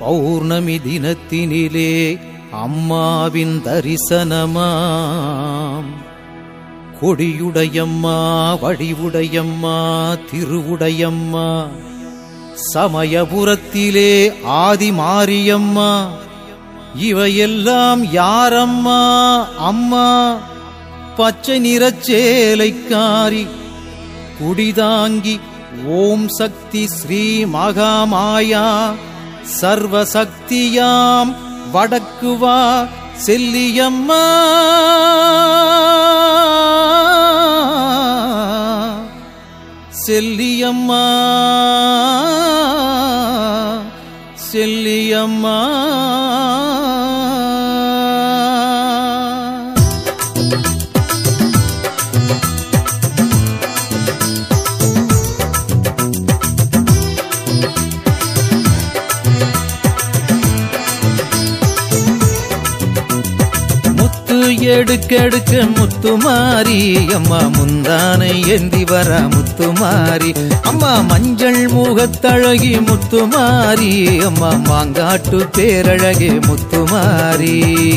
பௌர்ணமி தினத்தினிலே அம்மாவின் தரிசனமாம். கொடியுடையம்மா வழிவுடையம்மா திருவுடையம்மா சமயபுரத்திலே ஆதி மாரியம்மா இவையெல்லாம் யாரம்மா அம்மா? பச்சை நிறச்சேலைக்காரி குடிதாங்கி ஓம் சக்தி ஸ்ரீ மகாமாயா சர்வசக்தியாம் வடக்குவா செல்லியம்மா. செல்லியம்மா. எடுக்கெடுக்க முத்துமாரி. அம்மா முந்தானை ஏந்தி வர முத்துமாரி. அம்மா மஞ்சள் முகத்தழகி முத்துமாரி. அம்மா மாங்காட்டு பேரழகி முத்துமாரி.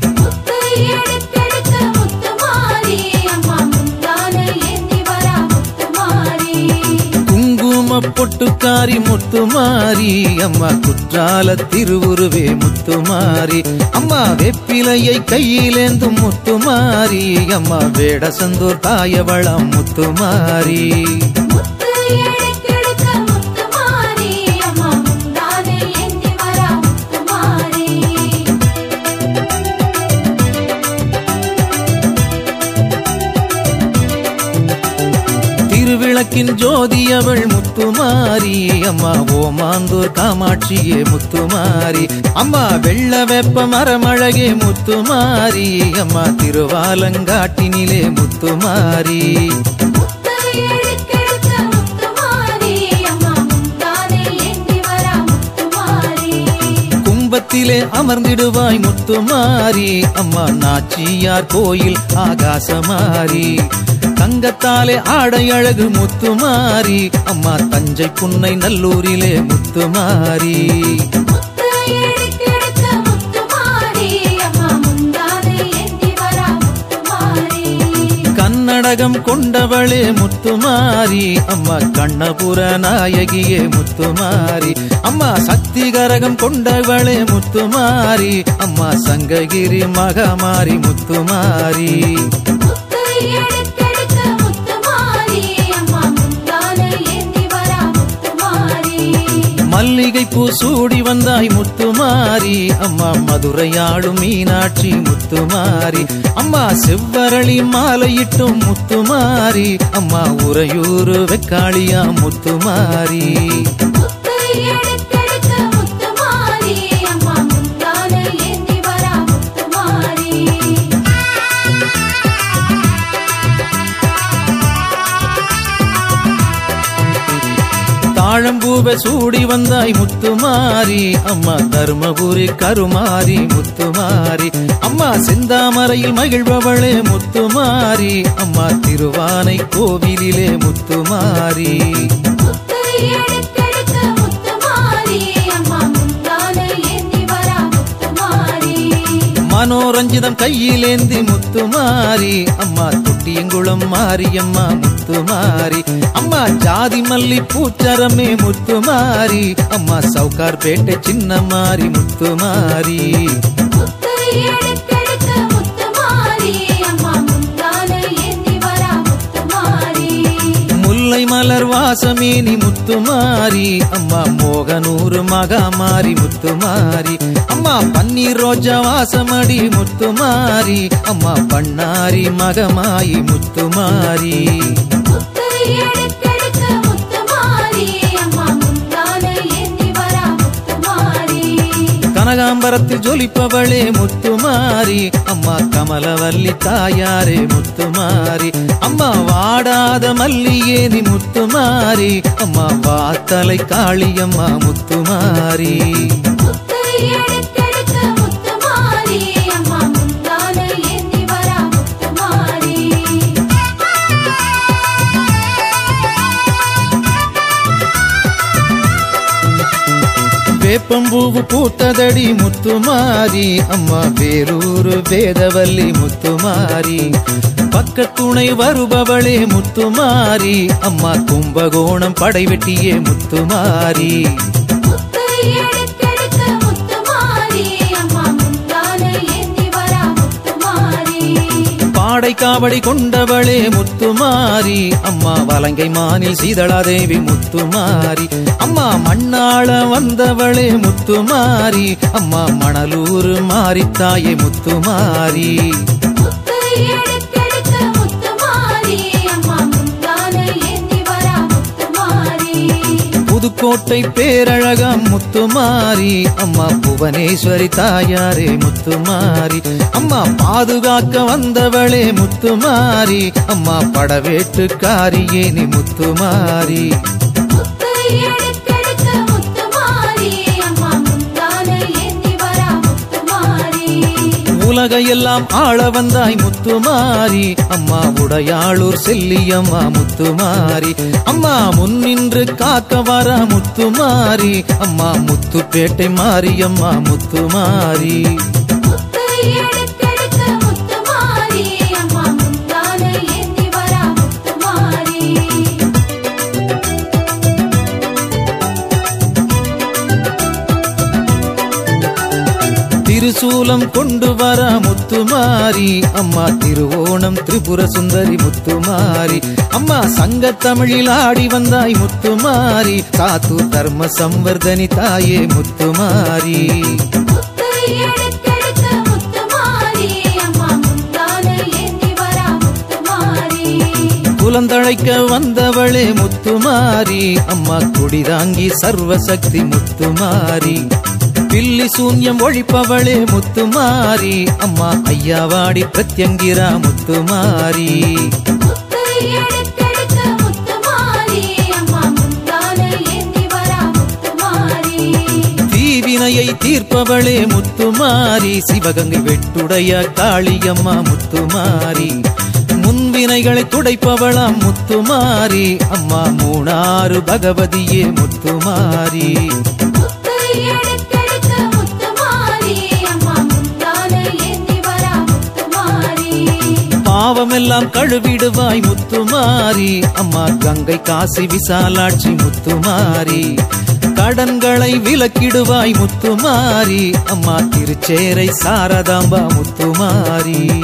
முத்து முத்துமாரி பொட்டுக்காரி முத்துமாரி அம்மா குற்றால திருவுருவே முத்துமாரி. அம்மா வெப்பிலையை கையிலேந்தும் முத்துமாரி அம்மா வேடசந்தூர் தாயவளம் முத்துமாரி. முத்து ஜோதி அவள் முத்துமாரி. அம்மா ஓமாந்தூர் காமாட்சியே முத்துமாரி. அம்மா வெள்ள வெப்ப மரமழகே முத்துமாரி. அம்மா திருவாலங்காட்டினிலே முத்துமாரி. கும்பத்திலே அமர்ந்திடுவாய் முத்துமாரி. அம்மா நாச்சியார் கோயில் ஆகாசமாரி. தங்கத்தாலே ஆடை அழகு முத்துமாரி. அம்மா தஞ்சை புன்னை நல்லூரிலே முத்துமாரி. கன்னடகம் கொண்டவளே முத்துமாரி. அம்மா கண்ணபுர நாயகியே முத்துமாரி. அம்மா சக்தி கரகம் கொண்டவளே முத்துமாரி. அம்மா சங்ககிரி மகமாரி முத்துமாரி. மல்லிகை பூ சூடி வந்தாய் முத்துமாரி. அம்மா மதுரையாளும் மீனாட்சி முத்துமாரி. அம்மா செவ்வரளி மாலையிட்டும் முத்துமாரி. அம்மா உறையூரு வெக்காளியா முத்துமாரி. தாழம்பூவ சூடி வந்தாய் முத்துமாரி. அம்மா தருமபுரி கருமாரி முத்துமாரி. அம்மா செந்தாமரையில் மகிழ்பவளே முத்துமாரி. அம்மா திருவானை கோவிலிலே முத்துமாரி. முத்து முத்துமாரி மனோரஞ்சிதம் கையிலேந்தி முத்துமாரி அம்மா தொட்டியங்குளம் மாரியம்மா முத்துமாரி அம்மா ஜாதி மல்லி பூச்சரமே முத்துமாரி அம்மா சவுகார் பேட்டை சின்ன சின்னமாரி முத்துமாரி முல்லை மலர் வாசமேனி முத்துமாரி அம்மா மோகனூறு மகாமாரி முத்துமாரி அம்மா பன்னீர் ரோஜா வாசமடி முத்துமாரி அம்மா பண்ணாரி மகமாயி முத்துமாரி கனகாம்பரத்தில் ஜொலிப்பவளே முத்துமாரி. அம்மா கமலவல்லி தாயாரே முத்துமாரி. அம்மா வாடாத மல்லியே நீ முத்துமாரி. அம்மா வாத்தலை காளியம்மா முத்துமாரி. வேப்பம்பூவு பூத்ததடி முத்துமாரி அம்மா வேலூர் வேதவல்லி முத்துமாரி பக்கத்துணை வருபவளே முத்துமாரி அம்மா கும்பகோணம் படைவெட்டியே முத்துமாரி ஆடை காவடி கொண்டவளே முத்துமாரி. அம்மா வலங்கை மானில் சீதளாதேவி முத்துமாரி. அம்மா மண்ணாள வந்தவளே முத்துமாரி. அம்மா மணலூர் மாரித்தாயே முத்துமாரி. கோட்டை பேரழகம் முத்துமாரி. அம்மா புவனேஸ்வரி தாயாரே முத்துமாரி. அம்மா பாதுகாக்க வந்தவளே முத்துமாரி. அம்மா படவேட்டுக்காரியே நீ முத்துமாரி. முத்து முத்துமாரி உலகையெல்லாம் ஆள வந்தாய் முத்துமாரி. அம்மா உடையாளூர் செல்லியம்மா முத்துமாரி. அம்மா முன்னின்று காக்க வர முத்துமாரி. அம்மா முத்துப்பேட்டை மாரியம்மா முத்துமாரி. திருசூலம் கொண்டு வர முத்துமாரி. அம்மா திருவோணம் திரிபுர சுந்தரி முத்துமாரி. அம்மா சங்க தமிழில் ஆடி வந்தாய் முத்துமாரி. சாத்து தர்ம சம்வர்தனி தாயே முத்துமாரி. குலந்தழைக்க வந்தவளே முத்துமாரி. அம்மா குடிதாங்கி சர்வசக்தி முத்துமாரி. பில்லி சூன்யம் ஒழிப்பவளே முத்துமாரி அம்மா ஐயாவாடி பிரத்யங்கிரா முத்துமாரி முத்து எடுத்தெடுக்க முத்துமாரி அம்மா முந்தான ஏந்தி வரா முத்துமாரி தீவினையை தீர்ப்பவளே முத்துமாரி சிவகங்கை வெட்டுடைய காளியம்மா முத்துமாரி முன்வினைகளை துடைப்பவளாம் முத்துமாரி அம்மா மூணாறு பகவதியே முத்துமாரி பாவமெல்லாம் கழுவிடுவாய் முத்துமாரி. அம்மா கங்கை காசி விசாலாட்சி முத்துமாரி. கடன்களை விலக்கிடுவாய் முத்துமாரி. அம்மா திருச்சேரை சாரதாம்பா முத்துமாரி.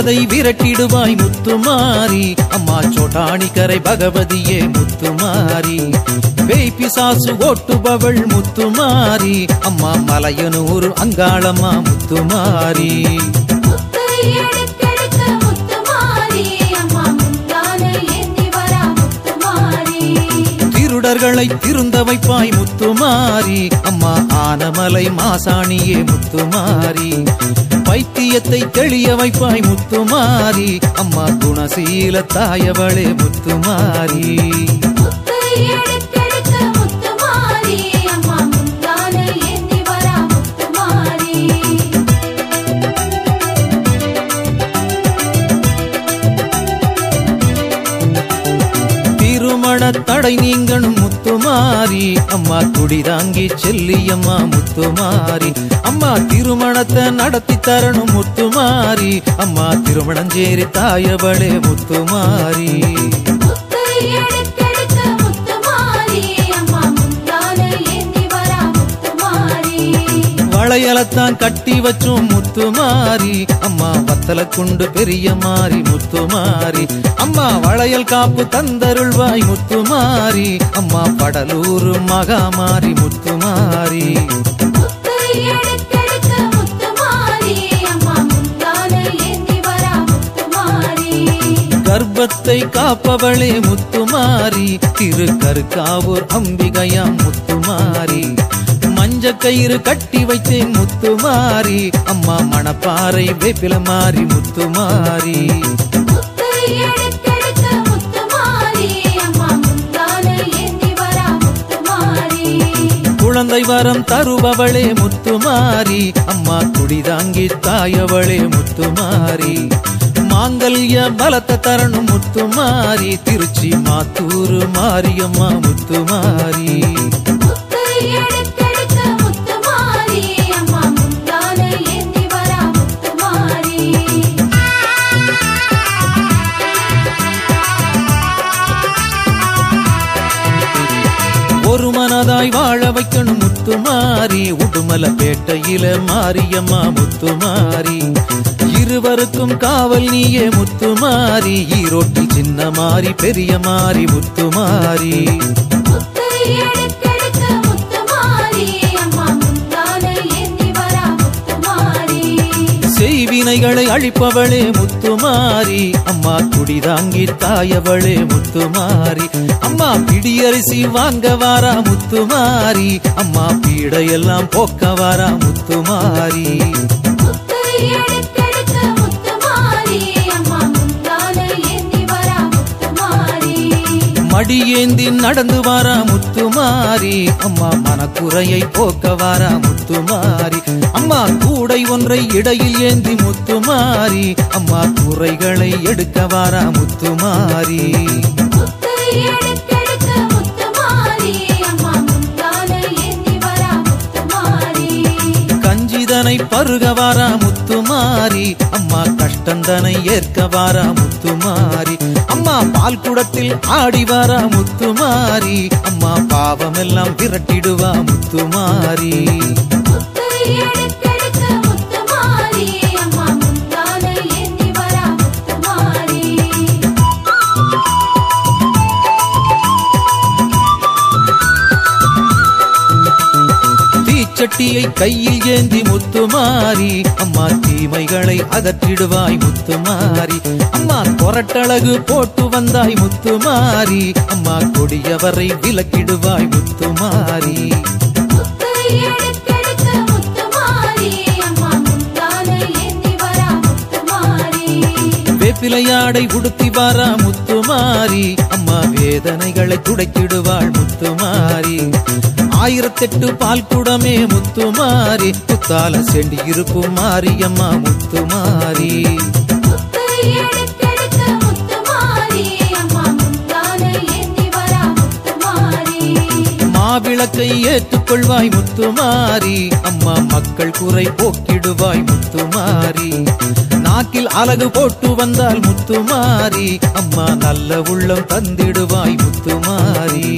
ஏவலதை விரட்டிடுவாய் முத்துமாரி. அம்மா சோட்டாணிக்கரை பகவதியே முத்துமாரி. பேய் பிசாசு ஓட்டுபவள் முத்துமாரி. அம்மா மலையனூர் அங்காளம்மா முத்துமாரி. திருடர்களை திருந்த வைப்பாய் முத்துமாரி. அம்மா ஆனமலை மாசாணியே முத்துமாரி. பைத்தியத்தை தெளிய வைப்பாய் முத்துமாரி. அம்மா குணசீல தாயவளே முத்துமாரி. தடை நீங்கணும் முத்துமாரி அம்மா குடிதாங்கி செல்லியம்மா முத்துமாரி அம்மா திருமணத்தை நடத்தி தரணும் முத்துமாரி அம்மா திருமணஞ்சேரி தாயவளே முத்துமாரி வளையலத்தான் கட்டி வச்சோம் முத்துமாரி அம்மா வத்தல குண்டு பெரிய மாறி முத்துமாரி அம்மா வளையல் காப்பு தந்தருள்வாய் முத்துமாரி அம்மா படலூர் மகாமாரி முத்துமாரி முத்து முத்துமாரி கர்ப்பத்தை காப்பவளே முத்துமாரி திரு கருக்காவூர் அம்பிகையாம் முத்துமாரி மஞ்ச கயிறு கட்டி வைத்தேன் முத்து மாறி அம்மா மணப்பாறை வேப்பில மாறி முத்து மாறி. குழந்தை வரம் தருபவளே முத்துமாரி அம்மா குடிதாங்கி தாயவளே முத்துமாரி மாங்கல்ய பலத்த தரணும் முத்துமாரி திருச்சி மாத்தூர் மாரியம்மா முத்துமாரி மாறி உடுமல பேட்டையில மாரியம்மா முத்துமாரி இருவருக்கும் காவல் நீயே முத்துமாரி ஈரோட்டில் சின்ன மாறி பெரிய மாறி முத்துமாரி செய்வினைகளை அழிப்பவளே முத்துமாரி. அம்மா குடிதாங்கி தாயவளே முத்துமாரி. அம்மா பிடியரிசி வாங்க வாரா முத்துமாரி. அம்மா பீடையெல்லாம் போக்க வாரா முத்துமாரி. முத்து மடியேந்தி நடந்து வாரா முத்துமாரி. அம்மா மனக்குறையை போக்க வாரா முத்துமாரி. அம்மா கூடை ஒன்றை இடையில் ஏந்தி முத்துமாரி. அம்மா குறைகளை எடுக்க வாரா முத்துமாரி. முத்து கஞ்சிதனை பருக வாரா முத்துமாரி அம்மா கஷ்டந்தனை ஏற்க வாரா முத்துமாரி அம்மா பால் குடத்தில் ஆடி வாரா முத்துமாரி அம்மா பாவமெல்லாம் விரட்டிடுவா முத்துமாரி கத்தியை கையில் ஏந்தி முத்துமாரி அம்மா தீமைகளை அகற்றிடுவாய் முத்துமாரி அம்மா கொரட்டழகு போட்டு வந்தாய் முத்துமாரி அம்மா கொடியவரை விலக்கிடுவாய் முத்துமாரி முத்து முத்துமாரி வேப்பிலையாடை உடுத்தி வாரா முத்துமாரி அம்மா வேதனைகளை துடைத்திடுவாள் முத்துமாரி ஆயிரத்தெட்டு பால் குடமே முத்துமாரி புத்தால செண்டி இருக்கும் மாரியம்மா முத்துமாரி மாவிளக்கை ஏற்றுக்கொள்வாய் முத்துமாரி அம்மா மக்கள் குறை போக்கிடுவாய் முத்துமாரி நாக்கில் அழகு போட்டு வந்தால் முத்துமாரி அம்மா நல்ல உள்ளம் தந்திடுவாய் முத்துமாரி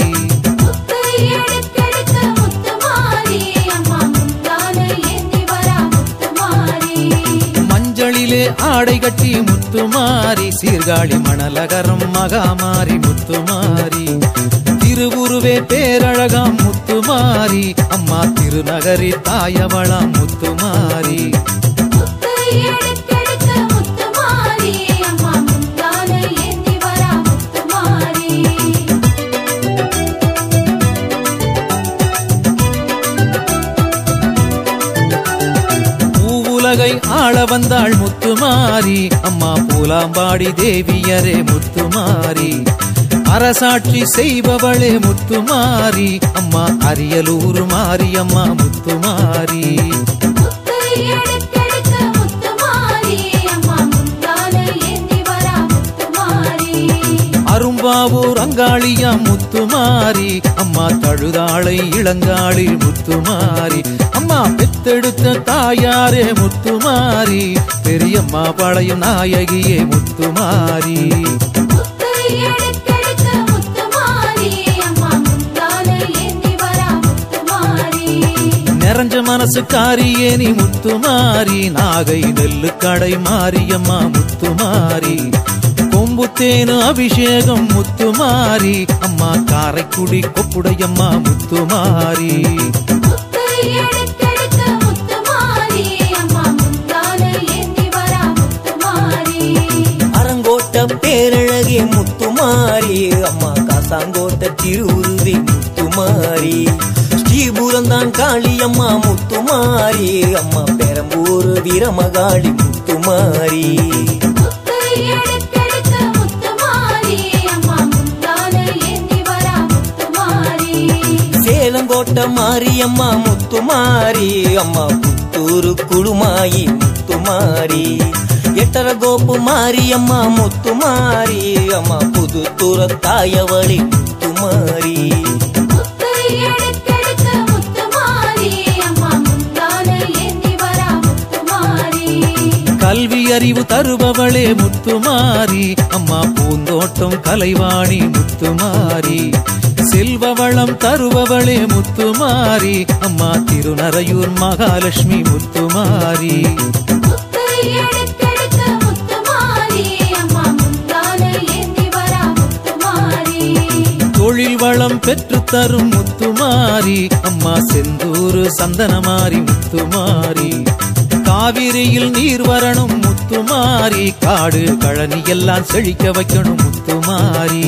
முத்து ஆடை கட்டி முத்துமாரி சீர்காழி மணலகரம் மகாமாரி முத்துமாரி திருவுருவே பேரழகாம் முத்துமாரி அம்மா திருநகரி தாயவளாம் முத்துமாரி பூவுலகை ஆள வந்தாள் முத்துமாரி. அம்மா பூலாம்பாடி தேவியரே முத்துமாரி. அரசாட்சி செய்பவளே முத்துமாரி. அம்மா அரியலூர் முத்துமாரி. அம்மா முத்துமாரி. அரும்பாவூர் அங்காளியா முத்துமாரி அம்மா தழுதாளை இளங்காளி முத்துமாரி அம்மா பெத்தெடுத்த தாயாரே முத்துமாரி பெரியம்மா பழையும் நாயகியே முத்துமாரி நிறைஞ்ச மனசுக்காரியே நீ முத்துமாரி நாகை நெல்லு கடை மாரியம்மா முத்துமாரி கொம்புத்தேனு அபிஷேகம் முத்துமாரி அம்மா காரைக்குடி கொப்புடையம்மா முத்துமாரி அம்மா அரங்கோட்ட பேரழகே முத்துமாரி அம்மா காசாங்கோட்ட திருவுருவே முத்துமாரி ஸ்ரீபுரந்தான் காளியம்மா முத்துமாரி அம்மா பெரம்பூர் வீரமகாளி முத்துமாரி முத்துமாரி அம்மா முந்தான ஏந்தி மாரியம்மா முத்துமாரி அம்மா புத்தூரு குழுமாயி முத்துமாரி எட்டர கோப்பு மாரியம்மா முத்துமாரி அம்மா புது புதுத்தூர தாயவளி முத்துமாரி அறிவு தருபவளே முத்துமாரி. அம்மா பூந்தோட்டம் கலைவாணி முத்துமாரி. செல்வ வளம் தருபவளே முத்துமாரி. அம்மா திருநறையூர் மகாலட்சுமி முத்துமாரி. தொழில் வளம் பெற்று தரும் முத்துமாரி. அம்மா செந்தூரு சந்தனமாரி முத்துமாரி. காவிரியில் நீர் வரணும் முத்துமாரி காடு கழனி எல்லாம் செழிக்க வைக்கணும் முத்துமாரி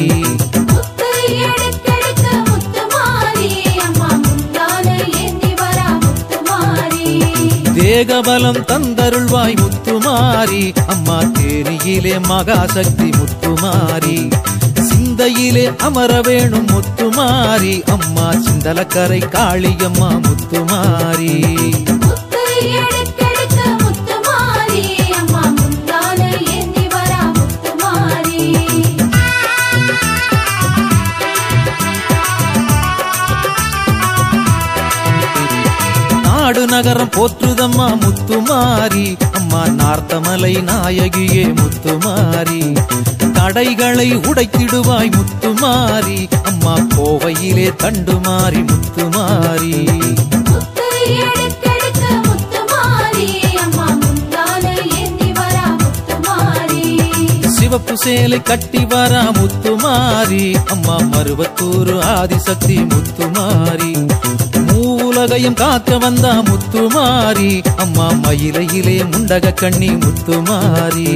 தேகபலம் தந்தருள்வாய் முத்துமாரி அம்மா தேனியிலே மகாசக்தி முத்துமாரி சிந்தையிலே அமர வேணும் முத்துமாரி அம்மா சிந்தலக்கரை காளியம்மா முத்துமாரி நகரம் போற்றுதம்மா முத்துமாரி அம்மா நார்த்தமலை நாயகியே முத்துமாரி தடைகளை உடைத்திடுவாய் முத்துமாரி அம்மா கோவையிலே வரா முத்துமாரி சிவப்பு சேலை கட்டி வரா முத்துமாரி அம்மா மருவத்தூர் ஆதிசக்தி முத்துமாரி மூவுலகையும் காக்க வந்தா முத்துமாரி அம்மா மயிலையிலே முண்டக கண்ணி முத்துமாரி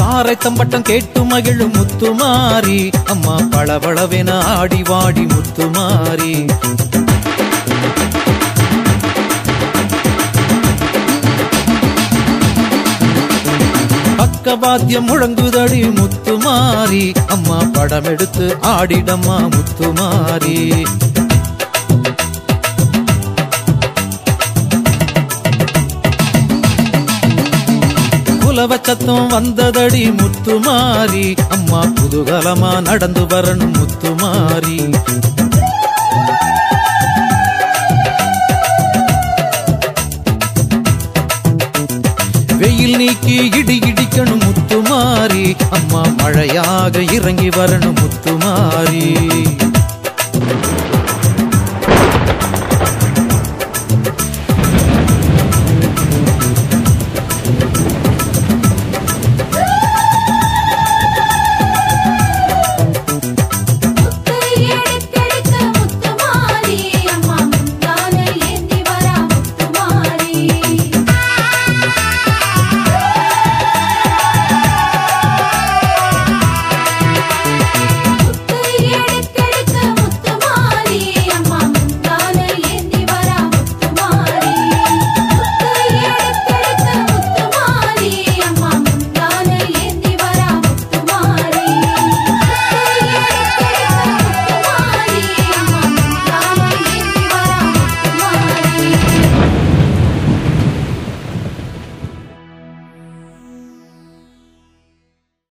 காரைத்தம்பட்டம் கேட்டு மகிழும் முத்துமாரி அம்மா பளபளவென ஆடி வாடி முத்துமாரி வாத்தியம் முழங்குதடி முத்துமாரி அம்மா படம் எடுத்து ஆடிடம்மா முத்துமாரி குலவ சத்தம் வந்ததடி முத்துமாரி அம்மா புதுகலமா நடந்து வரணும் முத்துமாரி இறங்கி வரணும்.